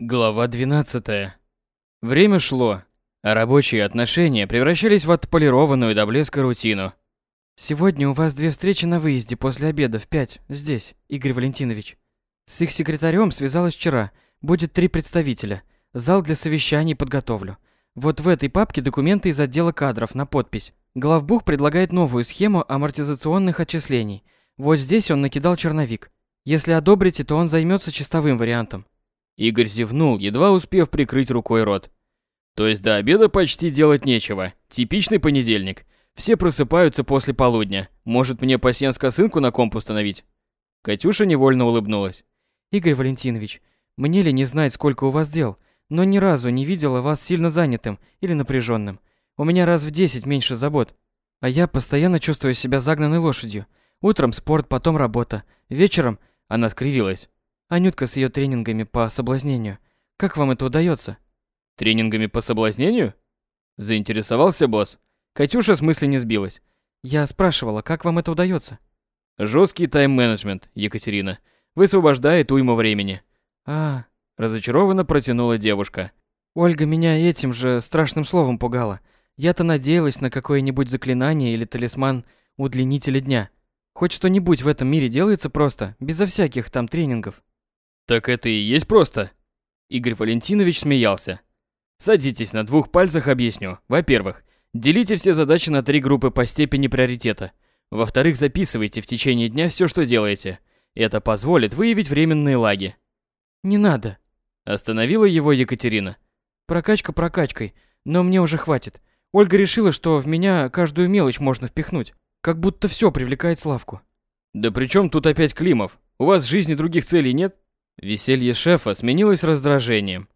Глава 12. Время шло, а рабочие отношения превращались в отполированную до блеска рутину. Сегодня у вас две встречи на выезде после обеда в пять, здесь, Игорь Валентинович. С их секретарем связалась вчера. Будет три представителя. Зал для совещаний подготовлю. Вот в этой папке документы из отдела кадров на подпись. Главбух предлагает новую схему амортизационных отчислений. Вот здесь он накидал черновик. Если одобрите, то он займется чистовым вариантом. Игорь зевнул, едва успев прикрыть рукой рот. То есть до обеда почти делать нечего. Типичный понедельник. Все просыпаются после полудня. Может, мне пасьянс-косынку на комп установить? Катюша невольно улыбнулась. Игорь Валентинович, мне ли не знать, сколько у вас дел, но ни разу не видела вас сильно занятым или напряженным. У меня раз в десять меньше забот. А я постоянно чувствую себя загнанной лошадью. Утром спорт, потом работа. Вечером она скривилась. Анютка с ее тренингами по соблазнению. Как вам это удается? Тренингами по соблазнению? Заинтересовался босс. Катюша с мысли не сбилась. Я спрашивала, как вам это удается? Жесткий тайм-менеджмент, Екатерина. Высвобождает уйму времени. А, разочарованно протянула девушка. Ольга меня этим же страшным словом пугала. Я-то надеялась на какое-нибудь заклинание или талисман удлинителя дня. Хоть что-нибудь в этом мире делается просто, безо всяких там тренингов. Так это и есть просто. Игорь Валентинович смеялся. Садитесь, на двух пальцах объясню. Во-первых, делите все задачи на три группы по степени приоритета. Во-вторых, записывайте в течение дня все, что делаете. Это позволит выявить временные лаги. Не надо. Остановила его Екатерина. Прокачка прокачкой, но мне уже хватит. Ольга решила, что в меня каждую мелочь можно впихнуть. Как будто все привлекает Славку. Да при чем тут опять Климов? У вас в жизни других целей нет? Веселье шефа сменилось раздражением.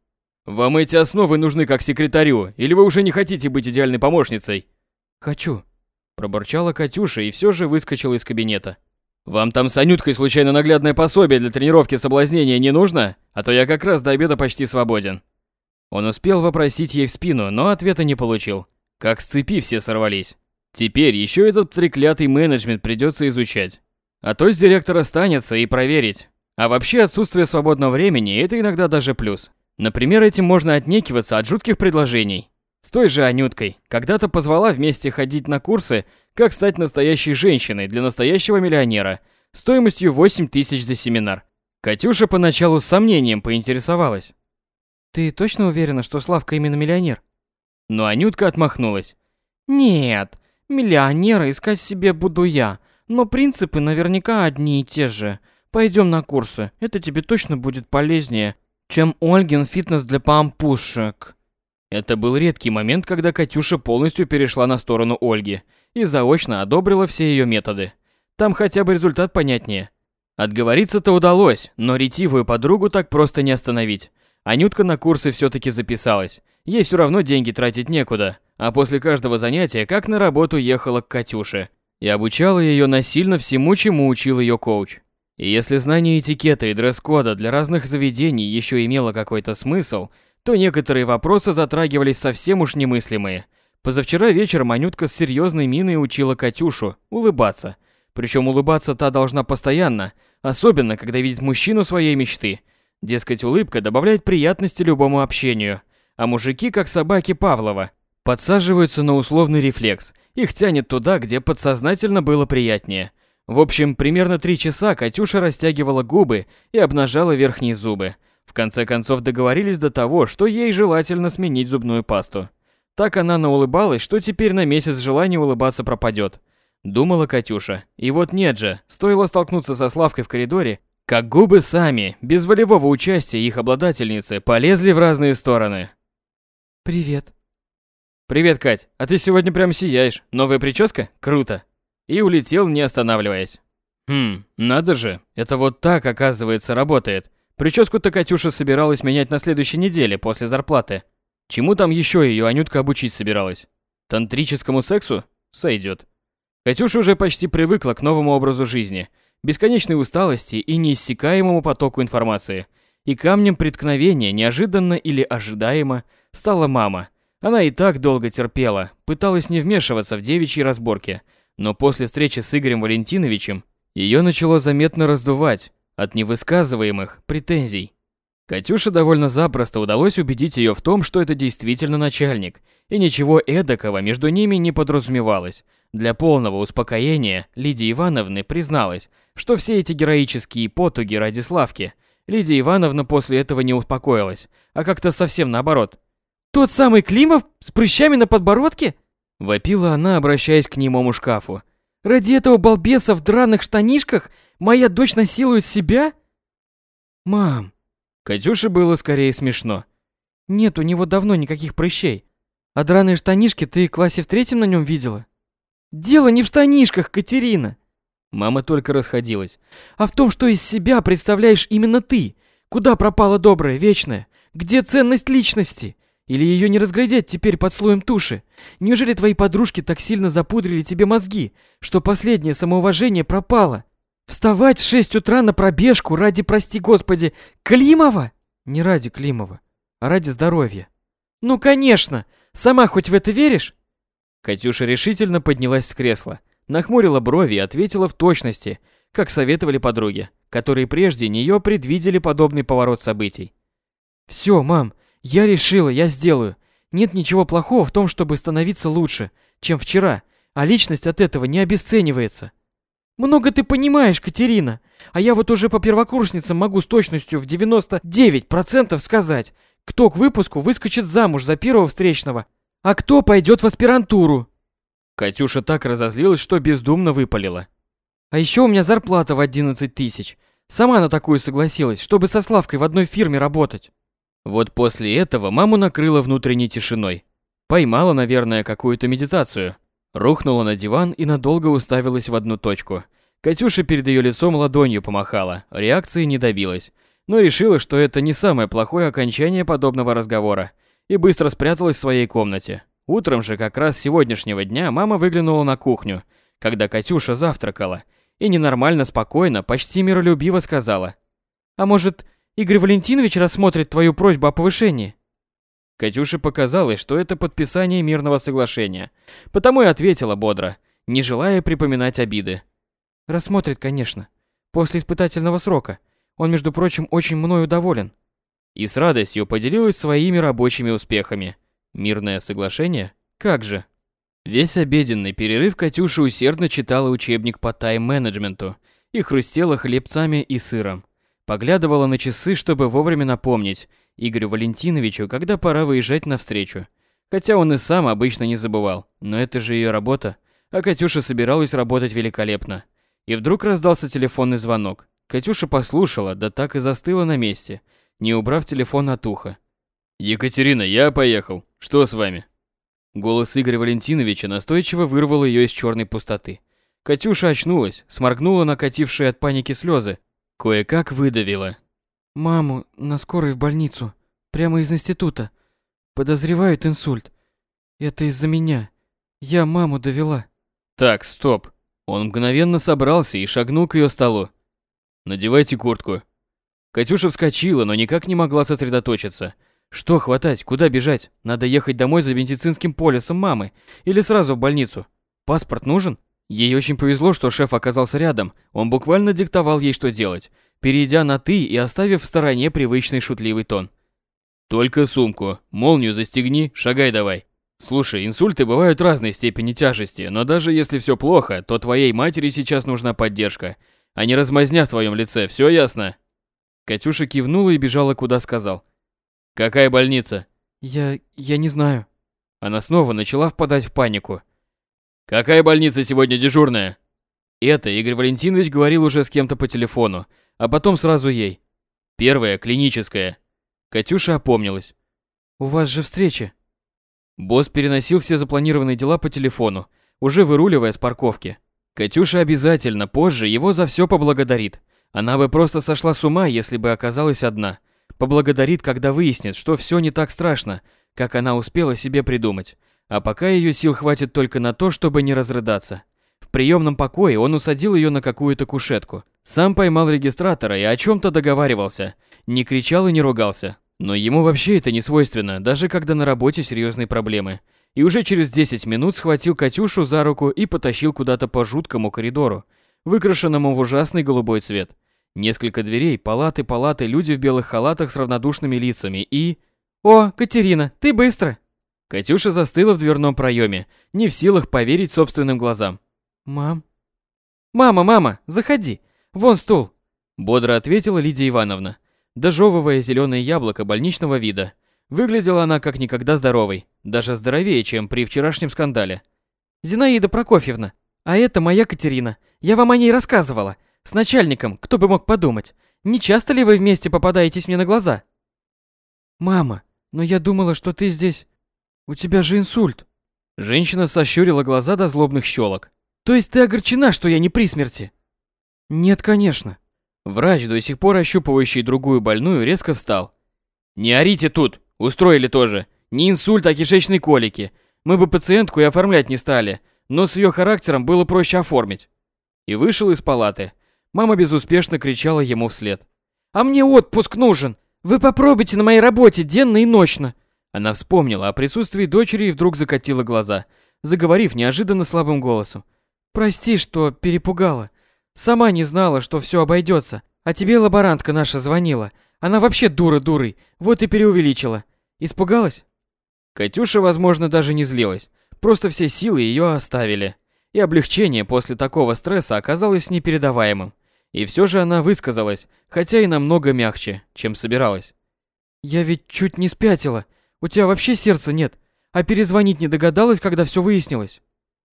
«Вам эти основы нужны как секретарю, или вы уже не хотите быть идеальной помощницей?» «Хочу», – пробурчала Катюша и все же выскочила из кабинета. «Вам там с Анюткой случайно наглядное пособие для тренировки соблазнения не нужно? А то я как раз до обеда почти свободен». Он успел вопросить ей в спину, но ответа не получил. Как с цепи все сорвались. Теперь еще этот треклятый менеджмент придется изучать. А то с директора останется и проверить, а вообще отсутствие свободного времени – это иногда даже плюс. Например, этим можно отнекиваться от жутких предложений. С той же Анюткой когда-то позвала вместе ходить на курсы «Как стать настоящей женщиной для настоящего миллионера» стоимостью 8 тысяч за семинар. Катюша поначалу с сомнением поинтересовалась. «Ты точно уверена, что Славка именно миллионер?» Но Анютка отмахнулась. «Нет, миллионера искать себе буду я, но принципы наверняка одни и те же – Пойдем на курсы, это тебе точно будет полезнее, чем Ольгин фитнес для пампушек. Это был редкий момент, когда Катюша полностью перешла на сторону Ольги и заочно одобрила все ее методы. Там хотя бы результат понятнее. Отговориться-то удалось, но ретивую подругу так просто не остановить. Анютка на курсы все-таки записалась. Ей все равно деньги тратить некуда, а после каждого занятия как на работу ехала к Катюше. И обучала ее насильно всему, чему учил ее коуч. И если знание этикета и дресс-кода для разных заведений еще имело какой-то смысл, то некоторые вопросы затрагивались совсем уж немыслимые. Позавчера вечером Анютка с серьезной миной учила Катюшу улыбаться. Причем улыбаться та должна постоянно, особенно когда видит мужчину своей мечты. Дескать, улыбка добавляет приятности любому общению. А мужики, как собаки Павлова, подсаживаются на условный рефлекс. Их тянет туда, где подсознательно было приятнее – в общем, примерно три часа Катюша растягивала губы и обнажала верхние зубы. В конце концов договорились до того, что ей желательно сменить зубную пасту. Так она наулыбалась, что теперь на месяц желание улыбаться пропадет. Думала Катюша. И вот нет же, стоило столкнуться со Славкой в коридоре, как губы сами, без волевого участия их обладательницы, полезли в разные стороны. «Привет». «Привет, Кать. А ты сегодня прям сияешь. Новая прическа? Круто» и улетел, не останавливаясь. Хм, надо же, это вот так, оказывается, работает. Прическу-то Катюша собиралась менять на следующей неделе после зарплаты. Чему там еще ее Анютка обучить собиралась? Тантрическому сексу? Сойдет. Катюша уже почти привыкла к новому образу жизни, бесконечной усталости и неиссякаемому потоку информации. И камнем преткновения, неожиданно или ожидаемо, стала мама. Она и так долго терпела, пыталась не вмешиваться в девичьи разборки – но после встречи с Игорем Валентиновичем ее начало заметно раздувать от невысказываемых претензий. Катюше довольно запросто удалось убедить ее в том, что это действительно начальник, и ничего эдакого между ними не подразумевалось. Для полного успокоения Лидия Ивановна призналась, что все эти героические потуги ради Славки, Лидия Ивановна после этого не успокоилась, а как-то совсем наоборот. «Тот самый Климов с прыщами на подбородке?» Вопила она, обращаясь к немому шкафу. «Ради этого балбеса в драных штанишках моя дочь насилует себя?» «Мам!» Катюше было скорее смешно. «Нет у него давно никаких прыщей. А драные штанишки ты в классе в третьем на нем видела?» «Дело не в штанишках, Катерина!» Мама только расходилась. «А в том, что из себя представляешь именно ты. Куда пропала добрая, вечная? Где ценность личности? Или ее не разглядеть теперь под слоем туши? Неужели твои подружки так сильно запудрили тебе мозги, что последнее самоуважение пропало? Вставать в шесть утра на пробежку ради, прости господи, Климова? Не ради Климова, а ради здоровья. Ну, конечно. Сама хоть в это веришь? Катюша решительно поднялась с кресла, нахмурила брови и ответила в точности, как советовали подруги, которые прежде нее предвидели подобный поворот событий. «Все, мам, я решила, я сделаю. Нет ничего плохого в том, чтобы становиться лучше, чем вчера, а личность от этого не обесценивается». «Много ты понимаешь, Катерина, а я вот уже по первокурсницам могу с точностью в 99% сказать, кто к выпуску выскочит замуж за первого встречного, а кто пойдет в аспирантуру? Катюша так разозлилась, что бездумно выпалила. А еще у меня зарплата в 11 тысяч. Сама на такую согласилась, чтобы со Славкой в одной фирме работать. Вот после этого маму накрыла внутренней тишиной. Поймала, наверное, какую-то медитацию. Рухнула на диван и надолго уставилась в одну точку. Катюша перед ее лицом ладонью помахала, реакции не добилась, но решила, что это не самое плохое окончание подобного разговора и быстро спряталась в своей комнате. Утром же как раз сегодняшнего дня мама выглянула на кухню, когда Катюша завтракала, и ненормально спокойно, почти миролюбиво сказала. «А может, Игорь Валентинович рассмотрит твою просьбу о повышении?» Катюше показалось, что это подписание мирного соглашения, потому и ответила бодро, не желая припоминать обиды. «Рассмотрит, конечно. После испытательного срока. Он, между прочим, очень мною доволен и с радостью поделилась своими рабочими успехами. Мирное соглашение? Как же? Весь обеденный перерыв Катюша усердно читала учебник по тайм-менеджменту и хрустела хлебцами и сыром. Поглядывала на часы, чтобы вовремя напомнить Игорю Валентиновичу, когда пора выезжать навстречу. Хотя он и сам обычно не забывал, но это же ее работа, а Катюша собиралась работать великолепно. И вдруг раздался телефонный звонок. Катюша послушала, да так и застыла на месте – не убрав телефон от уха. «Екатерина, я поехал. Что с вами?» Голос Игоря Валентиновича настойчиво вырвал ее из черной пустоты. Катюша очнулась, сморгнула накатившие от паники слезы. Кое-как выдавила. «Маму на скорой в больницу. Прямо из института. Подозревают инсульт. Это из-за меня. Я маму довела». «Так, стоп». Он мгновенно собрался и шагнул к ее столу. «Надевайте куртку. Катюша вскочила, но никак не могла сосредоточиться. Что хватать? Куда бежать? Надо ехать домой за медицинским полисом мамы или сразу в больницу. Паспорт нужен? Ей очень повезло, что шеф оказался рядом. Он буквально диктовал ей, что делать, перейдя на «ты» и оставив в стороне привычный шутливый тон. «Только сумку. Молнию застегни, шагай давай. Слушай, инсульты бывают разной степени тяжести, но даже если все плохо, то твоей матери сейчас нужна поддержка, а не размазня в твоем лице, все ясно?» Катюша кивнула и бежала, куда сказал. «Какая больница?» «Я... я не знаю». Она снова начала впадать в панику. «Какая больница сегодня дежурная?» Это Игорь Валентинович говорил уже с кем-то по телефону, а потом сразу ей. «Первая, клиническая». Катюша опомнилась. «У вас же встреча». Босс переносил все запланированные дела по телефону, уже выруливая с парковки. Катюша обязательно позже его за все поблагодарит. Она бы просто сошла с ума, если бы оказалась одна. Поблагодарит, когда выяснит, что все не так страшно, как она успела себе придумать. А пока ее сил хватит только на то, чтобы не разрыдаться. В приемном покое он усадил ее на какую-то кушетку. Сам поймал регистратора и о чем-то договаривался. Не кричал и не ругался. Но ему вообще это не свойственно, даже когда на работе серьезные проблемы. И уже через 10 минут схватил Катюшу за руку и потащил куда-то по жуткому коридору, выкрашенному в ужасный голубой цвет. Несколько дверей, палаты, палаты, люди в белых халатах с равнодушными лицами и... «О, Катерина, ты быстро!» Катюша застыла в дверном проеме, не в силах поверить собственным глазам. «Мам?» «Мама, мама, заходи! Вон стул!» Бодро ответила Лидия Ивановна, дожевывая зеленое яблоко больничного вида. Выглядела она как никогда здоровой, даже здоровее, чем при вчерашнем скандале. «Зинаида Прокофьевна, а это моя Катерина. Я вам о ней рассказывала. С начальником, кто бы мог подумать. Не часто ли вы вместе попадаетесь мне на глаза?» «Мама, но я думала, что ты здесь... У тебя же инсульт». Женщина сощурила глаза до злобных щелок. «То есть ты огорчена, что я не при смерти?» «Нет, конечно». Врач, до сих пор ощупывающий другую больную, резко встал. «Не орите тут! Устроили тоже. Не инсульт, а кишечные колики. Мы бы пациентку и оформлять не стали, но с ее характером было проще оформить». И вышел из палаты. Мама безуспешно кричала ему вслед. «А мне отпуск нужен! Вы попробуйте на моей работе денно и ночно!» Она вспомнила о присутствии дочери и вдруг закатила глаза, заговорив неожиданно слабым голосом. «Прости, что перепугала. Сама не знала, что все обойдется. А тебе лаборантка наша звонила. Она вообще дура дурой, вот и переувеличила. Испугалась?» Катюша, возможно, даже не злилась. Просто все силы ее оставили. И облегчение после такого стресса оказалось непередаваемым. И все же она высказалась, хотя и намного мягче, чем собиралась. «Я ведь чуть не спятила. У тебя вообще сердца нет. А перезвонить не догадалась, когда все выяснилось?»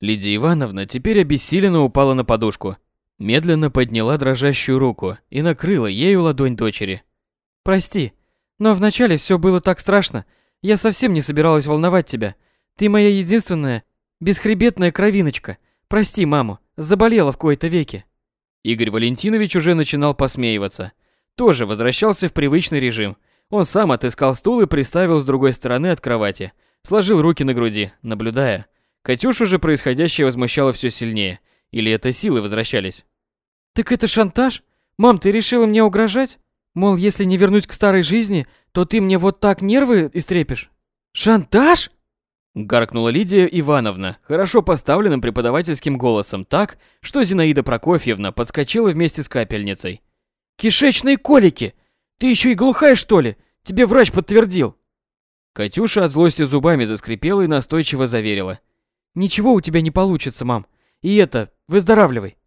Лидия Ивановна теперь обессиленно упала на подушку. Медленно подняла дрожащую руку и накрыла ею ладонь дочери. «Прости, но вначале все было так страшно. Я совсем не собиралась волновать тебя. Ты моя единственная, бесхребетная кровиночка. Прости маму, заболела в кои-то веки». Игорь Валентинович уже начинал посмеиваться. Тоже возвращался в привычный режим. Он сам отыскал стул и приставил с другой стороны от кровати. Сложил руки на груди, наблюдая. Катюшу же происходящее возмущало все сильнее. Или это силы возвращались? «Так это шантаж? Мам, ты решила мне угрожать? Мол, если не вернуть к старой жизни, то ты мне вот так нервы истрепишь? Шантаж?» Гаркнула Лидия Ивановна, хорошо поставленным преподавательским голосом, так, что Зинаида Прокофьевна подскочила вместе с капельницей. «Кишечные колики! Ты еще и глухая, что ли? Тебе врач подтвердил!» Катюша от злости зубами заскрипела и настойчиво заверила. «Ничего у тебя не получится, мам. И это, выздоравливай!»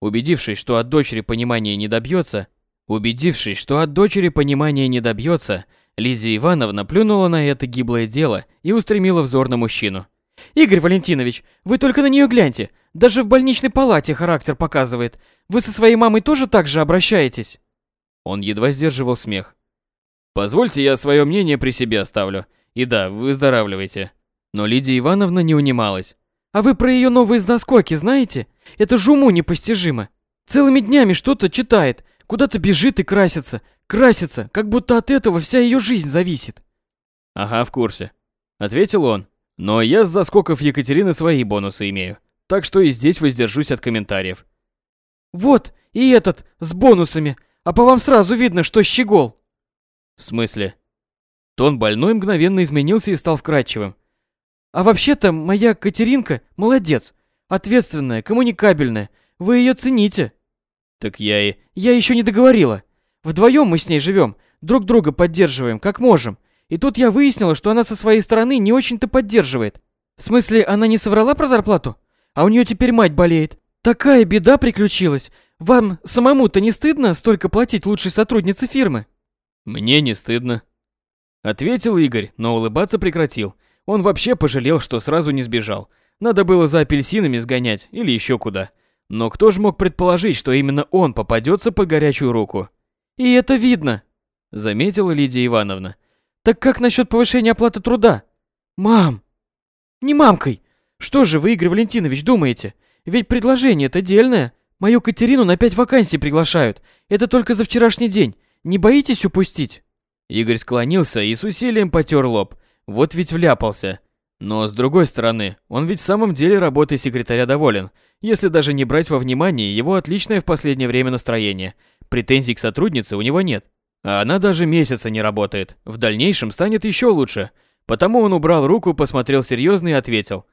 Убедившись, что от дочери понимания не добьется, убедившись, что от дочери понимания не добьется, Лидия Ивановна плюнула на это гиблое дело и устремила взор на мужчину. «Игорь Валентинович, вы только на нее гляньте. Даже в больничной палате характер показывает. Вы со своей мамой тоже так же обращаетесь?» Он едва сдерживал смех. «Позвольте, я свое мнение при себе оставлю. И да, выздоравливайте». Но Лидия Ивановна не унималась. «А вы про ее новые заскоки знаете? Это же уму непостижимо. Целыми днями что-то читает, куда-то бежит и красится, Красится, как будто от этого вся ее жизнь зависит. Ага, в курсе. Ответил он. Но я с заскоков Екатерины свои бонусы имею. Так что и здесь воздержусь от комментариев. Вот, и этот, с бонусами. А по вам сразу видно, что щегол. В смысле? Тон больной мгновенно изменился и стал вкрадчивым. А вообще-то моя Катеринка молодец. Ответственная, коммуникабельная. Вы ее цените. Так я и... Я еще не договорила. Вдвоем мы с ней живем, друг друга поддерживаем, как можем. И тут я выяснила, что она со своей стороны не очень-то поддерживает. В смысле, она не соврала про зарплату? А у нее теперь мать болеет. Такая беда приключилась. Вам самому-то не стыдно столько платить лучшей сотруднице фирмы? Мне не стыдно. Ответил Игорь, но улыбаться прекратил. Он вообще пожалел, что сразу не сбежал. Надо было за апельсинами сгонять или еще куда. Но кто же мог предположить, что именно он попадется под горячую руку? И это видно, заметила Лидия Ивановна. Так как насчет повышения оплаты труда? Мам! Не мамкой! Что же вы, Игорь Валентинович, думаете? Ведь предложение-то дельное. Мою Катерину на пять вакансий приглашают. Это только за вчерашний день. Не боитесь упустить? Игорь склонился и с усилием потер лоб. Вот ведь вляпался. Но с другой стороны, он ведь в самом деле работой секретаря доволен, если даже не брать во внимание его отличное в последнее время настроение. Претензий к сотруднице у него нет. А она даже месяца не работает. В дальнейшем станет еще лучше. Потому он убрал руку, посмотрел серьезно и ответил.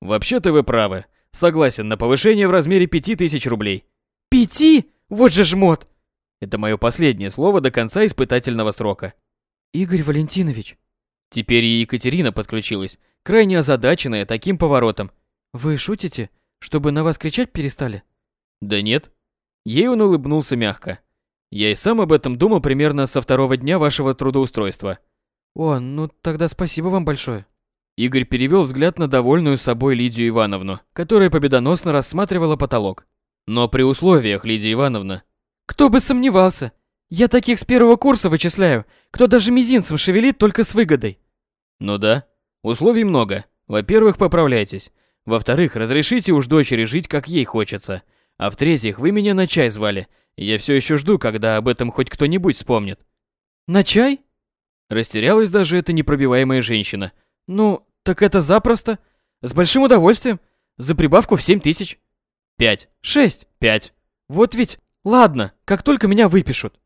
«Вообще-то вы правы. Согласен на повышение в размере пяти тысяч рублей». «Пяти? Вот же жмот!» Это мое последнее слово до конца испытательного срока. Игорь Валентинович. Теперь и Екатерина подключилась, крайне озадаченная таким поворотом. Вы шутите? Чтобы на вас кричать перестали? Да нет. Ей он улыбнулся мягко. Я и сам об этом думал примерно со второго дня вашего трудоустройства. О, ну тогда спасибо вам большое. Игорь перевел взгляд на довольную собой Лидию Ивановну, которая победоносно рассматривала потолок. Но при условиях, Лидия Ивановна. Кто бы сомневался. Я таких с первого курса вычисляю, кто даже мизинцем шевелит только с выгодой. Ну да, условий много. Во-первых, поправляйтесь. Во-вторых, разрешите уж дочери жить, как ей хочется. А в-третьих, вы меня на чай звали. Я все еще жду, когда об этом хоть кто-нибудь вспомнит. На чай? Растерялась даже эта непробиваемая женщина. Ну, так это запросто. С большим удовольствием. За прибавку в семь тысяч. Пять. Шесть. Пять. Вот ведь. Ладно, как только меня выпишут.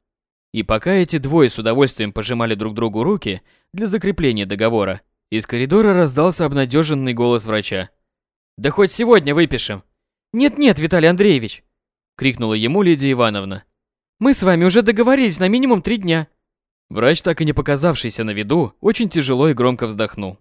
И пока эти двое с удовольствием пожимали друг другу руки для закрепления договора, из коридора раздался обнадеженный голос врача. «Да хоть сегодня выпишем!» «Нет-нет, Виталий Андреевич!» — крикнула ему Лидия Ивановна. «Мы с вами уже договорились на минимум три дня!» Врач, так и не показавшийся на виду, очень тяжело и громко вздохнул.